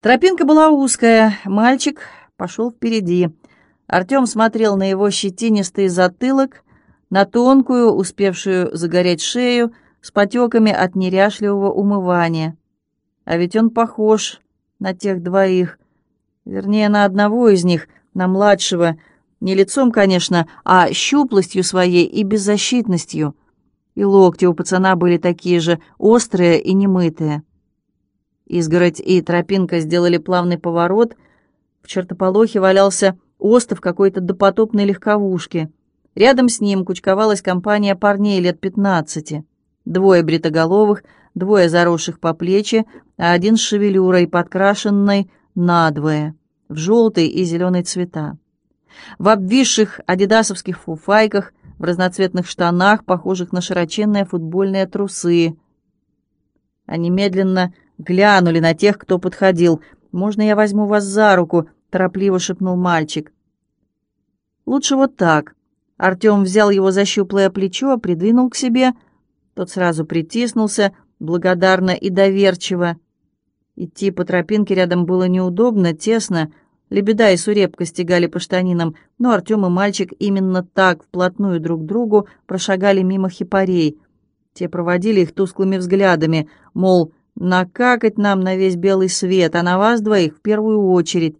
Тропинка была узкая, мальчик пошел впереди. Артем смотрел на его щетинистый затылок, на тонкую, успевшую загореть шею, с потеками от неряшливого умывания. А ведь он похож на тех двоих, вернее, на одного из них, на младшего, не лицом, конечно, а щуплостью своей и беззащитностью. И локти у пацана были такие же, острые и немытые. Изгородь и тропинка сделали плавный поворот. В чертополохе валялся остов какой-то допотопной легковушки. Рядом с ним кучковалась компания парней лет пятнадцати. Двое бритоголовых, двое заросших по плечи, а один с шевелюрой, подкрашенной надвое, в желтый и зеленый цвета. В обвисших адидасовских фуфайках, в разноцветных штанах, похожих на широченные футбольные трусы. Они медленно глянули на тех, кто подходил. «Можно я возьму вас за руку?» — торопливо шепнул мальчик. «Лучше вот так». Артем взял его за щуплое плечо, придвинул к себе. Тот сразу притиснулся, благодарно и доверчиво. Идти по тропинке рядом было неудобно, тесно. Лебеда и сурепка стегали по штанинам, но Артем и мальчик именно так, вплотную друг к другу, прошагали мимо хипарей. Те проводили их тусклыми взглядами, мол, Накакать нам на весь белый свет, а на вас двоих в первую очередь.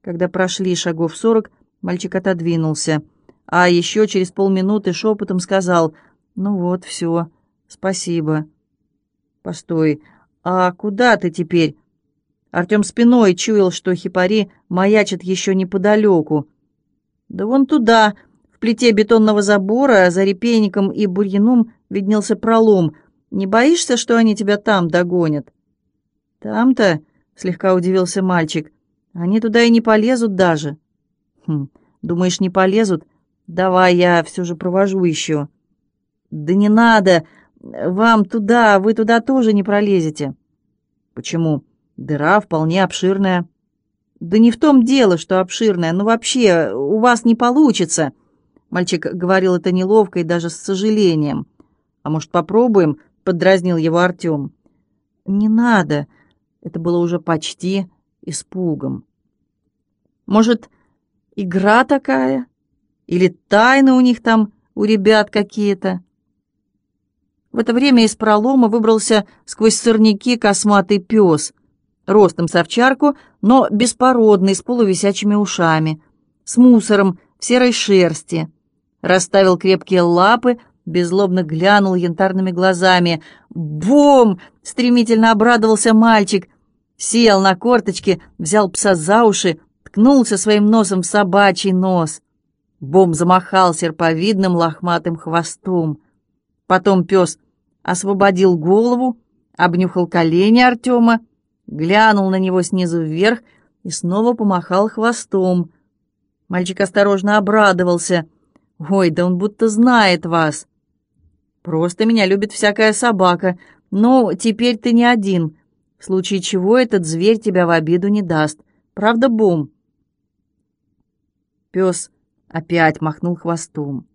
Когда прошли шагов сорок, мальчик отодвинулся, а еще через полминуты шепотом сказал «Ну вот, все, спасибо». «Постой, а куда ты теперь?» Артем спиной чуял, что хипари маячат еще неподалеку. «Да вон туда, в плите бетонного забора, за репейником и бурьяном виднелся пролом — не боишься, что они тебя там догонят?» «Там-то?» — слегка удивился мальчик. «Они туда и не полезут даже». «Хм, думаешь, не полезут? Давай я все же провожу еще». «Да не надо! Вам туда, вы туда тоже не пролезете». «Почему? Дыра вполне обширная». «Да не в том дело, что обширная, но вообще у вас не получится». Мальчик говорил это неловко и даже с сожалением. «А может, попробуем?» Поддразнил его Артем. «Не надо!» Это было уже почти испугом. «Может, игра такая? Или тайны у них там, у ребят какие-то?» В это время из пролома выбрался сквозь сорняки косматый пес, ростом с овчарку, но беспородный, с полувисячими ушами, с мусором в серой шерсти. Расставил крепкие лапы, беззлобно глянул янтарными глазами. «Бом!» — стремительно обрадовался мальчик. Сел на корточки, взял пса за уши, ткнулся своим носом в собачий нос. Бом замахал серповидным лохматым хвостом. Потом пес освободил голову, обнюхал колени Артема, глянул на него снизу вверх и снова помахал хвостом. Мальчик осторожно обрадовался. «Ой, да он будто знает вас!» Просто меня любит всякая собака. Но теперь ты не один. В случае чего этот зверь тебя в обиду не даст. Правда, Бум?» Пес опять махнул хвостом.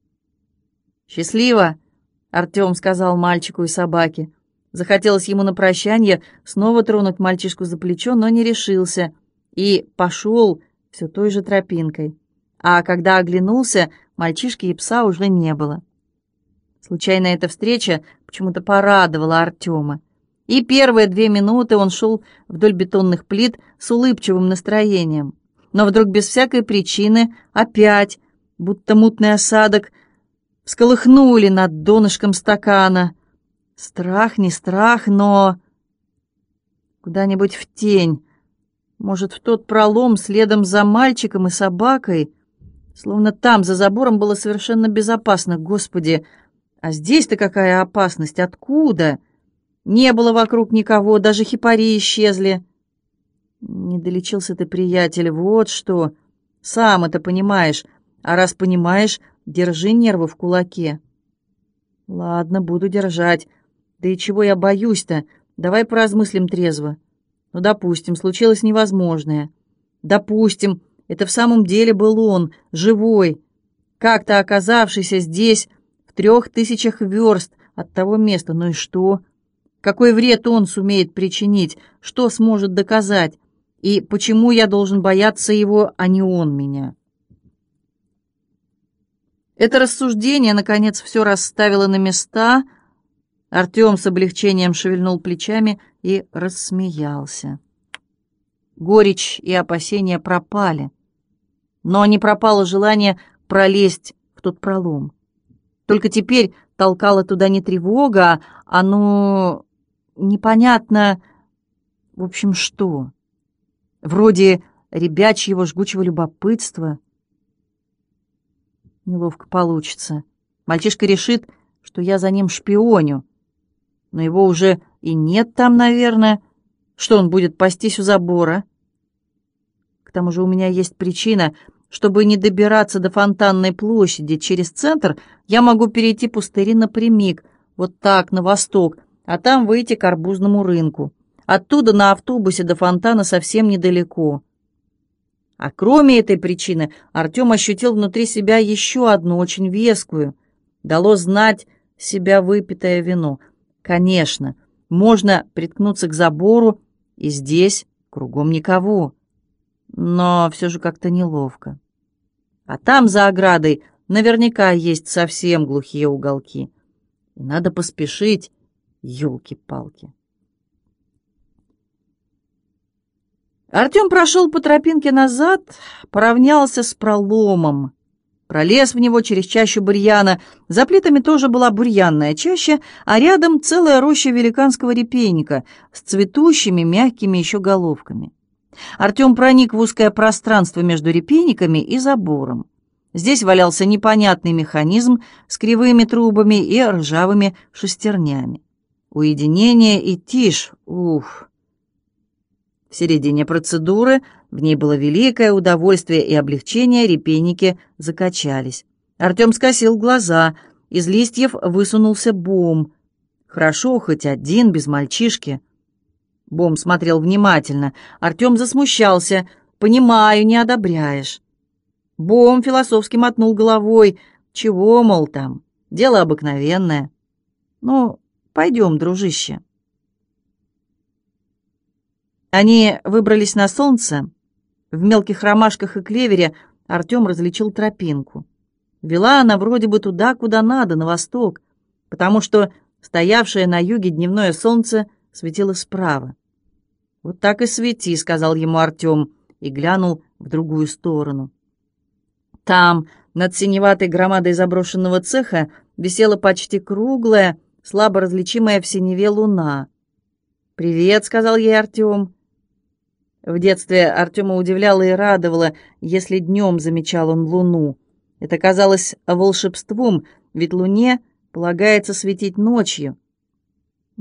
«Счастливо!» — Артем сказал мальчику и собаке. Захотелось ему на прощание снова тронуть мальчишку за плечо, но не решился. И пошел все той же тропинкой. А когда оглянулся, мальчишки и пса уже не было. Случайно эта встреча почему-то порадовала Артема. И первые две минуты он шел вдоль бетонных плит с улыбчивым настроением. Но вдруг без всякой причины опять, будто мутный осадок, всколыхнули над донышком стакана. Страх, не страх, но... Куда-нибудь в тень. Может, в тот пролом следом за мальчиком и собакой. Словно там, за забором, было совершенно безопасно. Господи, а здесь-то какая опасность? Откуда? Не было вокруг никого, даже хипари исчезли. Не долечился ты, приятель, вот что. Сам это понимаешь. А раз понимаешь, держи нервы в кулаке. Ладно, буду держать. Да и чего я боюсь-то? Давай поразмыслим трезво. Ну, допустим, случилось невозможное. Допустим, это в самом деле был он, живой, как-то оказавшийся здесь, трех тысячах верст от того места. Ну и что? Какой вред он сумеет причинить, что сможет доказать, и почему я должен бояться его, а не он меня? Это рассуждение, наконец, все расставило на места. Артем с облегчением шевельнул плечами и рассмеялся. Горечь и опасения пропали, но не пропало желание пролезть в тот пролом. Только теперь толкала туда не тревога, а ну непонятно, в общем, что. Вроде ребячьего жгучего любопытства. Неловко получится. Мальчишка решит, что я за ним шпионю. Но его уже и нет там, наверное. Что он будет пастись у забора? К тому же у меня есть причина, чтобы не добираться до фонтанной площади через центр, я могу перейти пустыри напрямик, вот так, на восток, а там выйти к арбузному рынку. Оттуда на автобусе до фонтана совсем недалеко. А кроме этой причины, Артем ощутил внутри себя еще одну, очень вескую. Дало знать себя выпитое вино. Конечно, можно приткнуться к забору, и здесь кругом никого. Но все же как-то неловко. А там, за оградой, наверняка есть совсем глухие уголки. И надо поспешить, елки-палки. Артем прошел по тропинке назад, поравнялся с проломом, пролез в него через чащу бурьяна. За плитами тоже была бурьянная чаща, а рядом целая роща великанского репейника с цветущими мягкими еще головками. Артем проник в узкое пространство между репейниками и забором. Здесь валялся непонятный механизм с кривыми трубами и ржавыми шестернями. Уединение и тишь, ух! В середине процедуры в ней было великое удовольствие и облегчение, репейники закачались. Артем скосил глаза, из листьев высунулся бом. Хорошо, хоть один, без мальчишки. Бом смотрел внимательно. Артем засмущался. «Понимаю, не одобряешь». Бом философски мотнул головой. «Чего, мол, там? Дело обыкновенное». «Ну, пойдем, дружище». Они выбрались на солнце. В мелких ромашках и клевере Артем различил тропинку. Вела она вроде бы туда, куда надо, на восток, потому что стоявшее на юге дневное солнце светило справа. «Вот так и свети», — сказал ему Артем и глянул в другую сторону. Там, над синеватой громадой заброшенного цеха, висела почти круглая, слабо различимая в синеве луна. «Привет», — сказал ей Артем. В детстве Артема удивляло и радовало, если днем замечал он луну. Это казалось волшебством, ведь луне полагается светить ночью.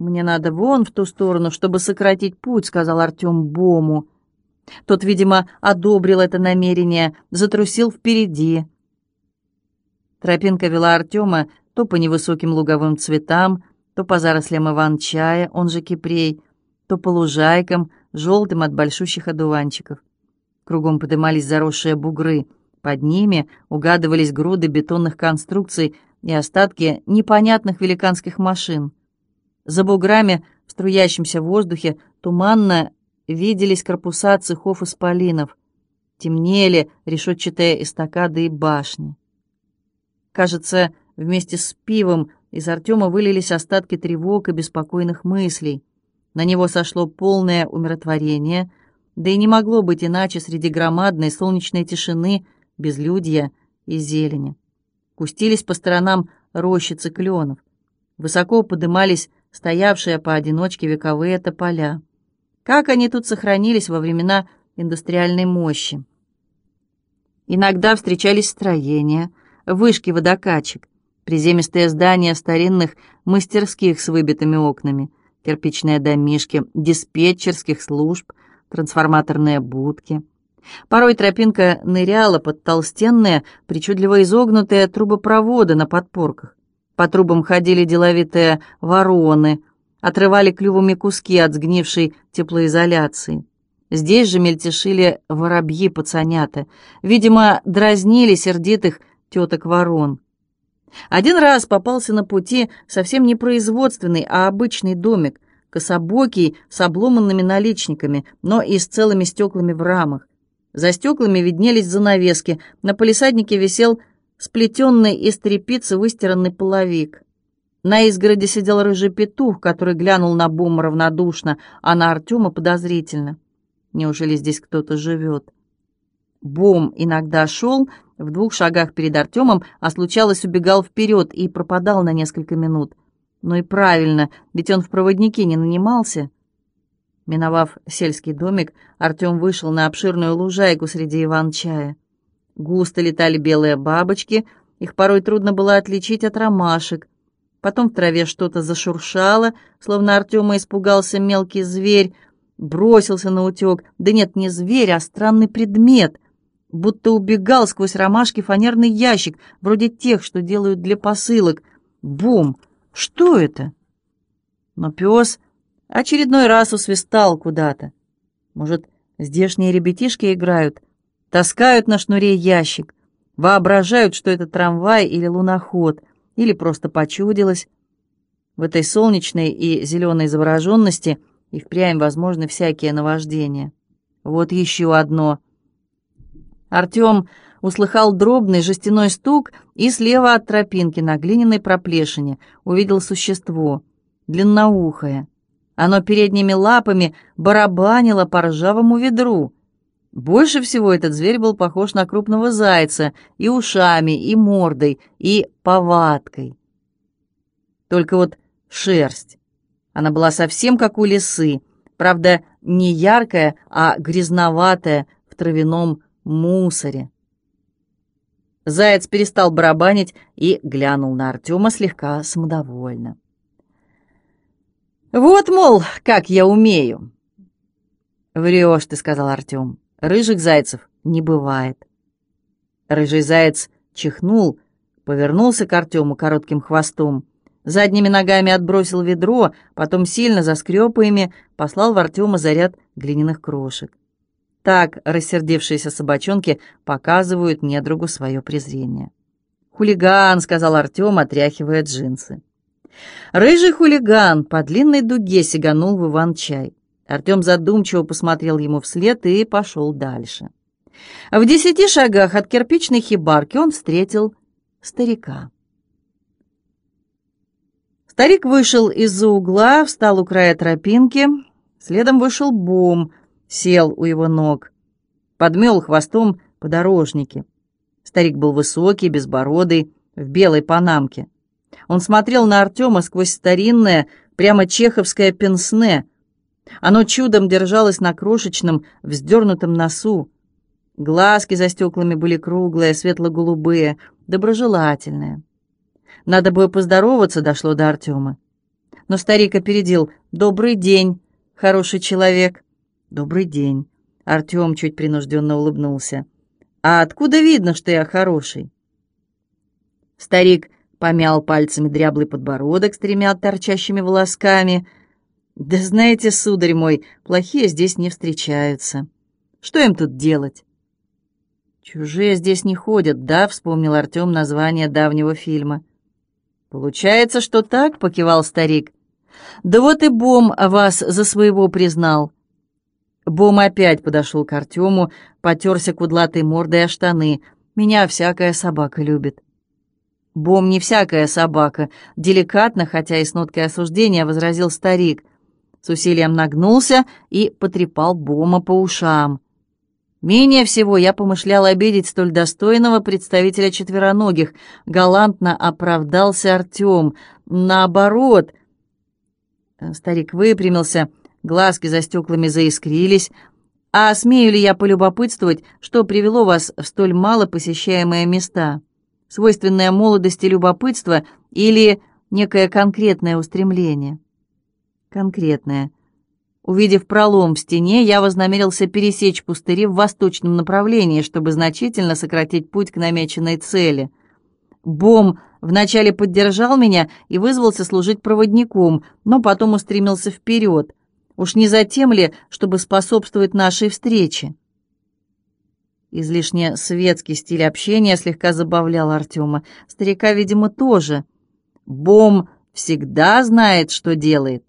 «Мне надо вон в ту сторону, чтобы сократить путь», — сказал Артем Бому. Тот, видимо, одобрил это намерение, затрусил впереди. Тропинка вела Артема то по невысоким луговым цветам, то по зарослям иван-чая, он же кипрей, то по лужайкам, желтым от большущих одуванчиков. Кругом подымались заросшие бугры, под ними угадывались груды бетонных конструкций и остатки непонятных великанских машин. За буграми в струящемся воздухе туманно виделись корпуса цехов исполинов, темнели решетчатые эстакады и башни. Кажется, вместе с пивом из Артема вылились остатки тревог и беспокойных мыслей. На него сошло полное умиротворение, да и не могло быть иначе среди громадной солнечной тишины, безлюдья и зелени. Кустились по сторонам рощицы кленов. Высоко подымались стоявшие поодиночке вековые тополя. Как они тут сохранились во времена индустриальной мощи? Иногда встречались строения, вышки водокачек, приземистые здания старинных мастерских с выбитыми окнами, кирпичные домишки, диспетчерских служб, трансформаторные будки. Порой тропинка ныряла под толстенные, причудливо изогнутые трубопроводы на подпорках. По трубам ходили деловитые вороны, отрывали клювами куски от сгнившей теплоизоляции. Здесь же мельтешили воробьи-пацанята, видимо, дразнили сердитых теток-ворон. Один раз попался на пути совсем не производственный, а обычный домик, кособокий, с обломанными наличниками, но и с целыми стеклами в рамах. За стеклами виднелись занавески, на палисаднике висел сплетенный из тряпицы выстиранный половик. На изгороде сидел рыжий петух, который глянул на Бума равнодушно, а на Артема подозрительно. Неужели здесь кто-то живет? Бом иногда шел в двух шагах перед Артемом, а случалось убегал вперед и пропадал на несколько минут. Ну и правильно, ведь он в проводнике не нанимался. Миновав сельский домик, Артем вышел на обширную лужайку среди иван-чая. Густо летали белые бабочки, их порой трудно было отличить от ромашек. Потом в траве что-то зашуршало, словно Артема испугался мелкий зверь, бросился на утек. Да нет, не зверь, а странный предмет, будто убегал сквозь ромашки фанерный ящик, вроде тех, что делают для посылок. Бум! Что это? Но пес очередной раз усвистал куда-то. Может, здешние ребятишки играют, таскают на шнуре ящик, воображают, что это трамвай или луноход, или просто почудилось. В этой солнечной и зеленой завороженности и впрямь возможны всякие наваждения. Вот еще одно. Артем услыхал дробный жестяной стук и слева от тропинки на глиняной проплешине увидел существо, длинноухое. Оно передними лапами барабанило по ржавому ведру. Больше всего этот зверь был похож на крупного зайца и ушами, и мордой, и повадкой. Только вот шерсть. Она была совсем как у лисы, правда, не яркая, а грязноватая в травяном мусоре. Заяц перестал барабанить и глянул на Артема слегка самодовольно. «Вот, мол, как я умею!» «Врешь ты», — сказал Артем. «Рыжих зайцев не бывает». Рыжий заяц чихнул, повернулся к Артему коротким хвостом, задними ногами отбросил ведро, потом сильно заскреб послал в Артема заряд глиняных крошек. Так рассердившиеся собачонки показывают недругу свое презрение. «Хулиган», — сказал Артем, отряхивая джинсы. Рыжий хулиган по длинной дуге сиганул в Иван-чай. Артем задумчиво посмотрел ему вслед и пошел дальше. В десяти шагах от кирпичной хибарки он встретил старика. Старик вышел из-за угла, встал у края тропинки. Следом вышел Бом, сел у его ног. Подмел хвостом подорожники. Старик был высокий, безбородый, в белой панамке. Он смотрел на Артема сквозь старинное, прямо чеховское пенсне. Оно чудом держалось на крошечном, вздернутом носу. Глазки за стеклами были круглые, светло-голубые, доброжелательные. Надо бы поздороваться, дошло до Артема. Но старик опередил. «Добрый день, хороший человек». «Добрый день». Артем чуть принужденно улыбнулся. «А откуда видно, что я хороший?» Старик помял пальцами дряблый подбородок с тремя торчащими волосками. «Да знаете, сударь мой, плохие здесь не встречаются. Что им тут делать?» «Чужие здесь не ходят, да?» — вспомнил Артем название давнего фильма. «Получается, что так?» — покивал старик. «Да вот и Бом вас за своего признал». Бом опять подошел к Артему, потерся кудлатой мордой о штаны. «Меня всякая собака любит». «Бом не всякая собака», — деликатно, хотя и с ноткой осуждения, возразил старик. С усилием нагнулся и потрепал Бома по ушам. Менее всего я помышлял обидеть столь достойного представителя четвероногих. Галантно оправдался Артем. Наоборот. Старик выпрямился, глазки за стеклами заискрились. «А смею ли я полюбопытствовать, что привело вас в столь мало посещаемые места?» свойственное молодости любопытство или некое конкретное устремление? Конкретное. Увидев пролом в стене, я вознамерился пересечь пустыри в восточном направлении, чтобы значительно сократить путь к намеченной цели. Бом вначале поддержал меня и вызвался служить проводником, но потом устремился вперед. Уж не за тем ли, чтобы способствовать нашей встрече? Излишне светский стиль общения слегка забавлял Артема. Старика, видимо, тоже. Бом всегда знает, что делает.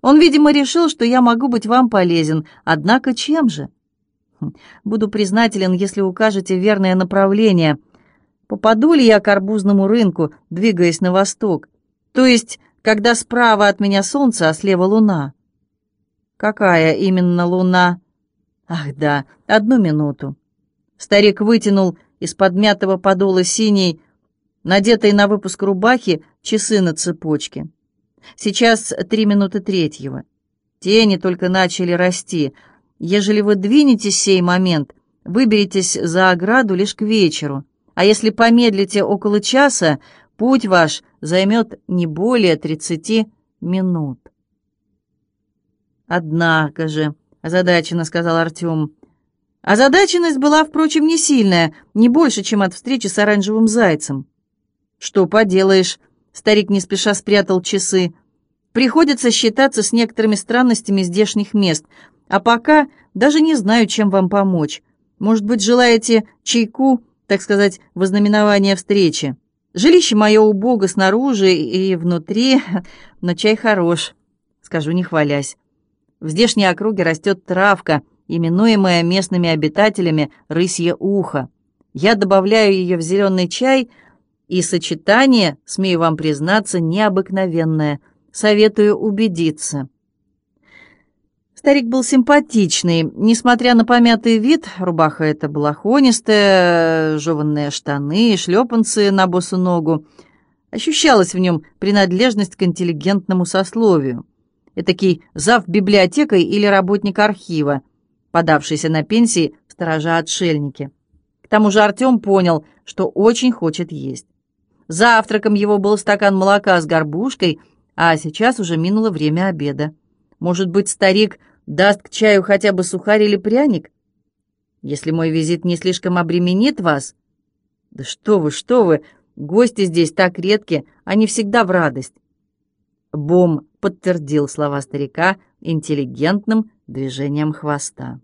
Он, видимо, решил, что я могу быть вам полезен, однако чем же? Хм, буду признателен, если укажете верное направление. Попаду ли я к арбузному рынку, двигаясь на восток? То есть, когда справа от меня солнце, а слева луна? Какая именно луна? Ах да, одну минуту. Старик вытянул из подмятого подола синей, надетой на выпуск рубахи, часы на цепочке. Сейчас три минуты третьего. Тени только начали расти. Ежели вы двинетесь сей момент, выберетесь за ограду лишь к вечеру. А если помедлите около часа, путь ваш займет не более тридцати минут. «Однако же», — озадаченно сказал Артем. Озадаченность была, впрочем, не сильная, не больше, чем от встречи с оранжевым зайцем. «Что поделаешь?» — старик не спеша спрятал часы. «Приходится считаться с некоторыми странностями здешних мест, а пока даже не знаю, чем вам помочь. Может быть, желаете чайку, так сказать, вознаменование встречи? Жилище мое убого снаружи и внутри, но чай хорош, скажу не хвалясь». В здешней округе растет травка, именуемая местными обитателями рысье ухо. Я добавляю ее в зеленый чай, и сочетание, смею вам признаться, необыкновенное. Советую убедиться. Старик был симпатичный, несмотря на помятый вид, рубаха эта балахонистая, жеванные штаны, шлепанцы на босу ногу. Ощущалась в нем принадлежность к интеллигентному сословию этакий зав библиотекой или работник архива, подавшийся на пенсии сторожа-отшельники. К тому же Артем понял, что очень хочет есть. Завтраком его был стакан молока с горбушкой, а сейчас уже минуло время обеда. Может быть, старик даст к чаю хотя бы сухарь или пряник? Если мой визит не слишком обременит вас? Да что вы, что вы, гости здесь так редки, они всегда в радость. Бом подтвердил слова старика интеллигентным движением хвоста.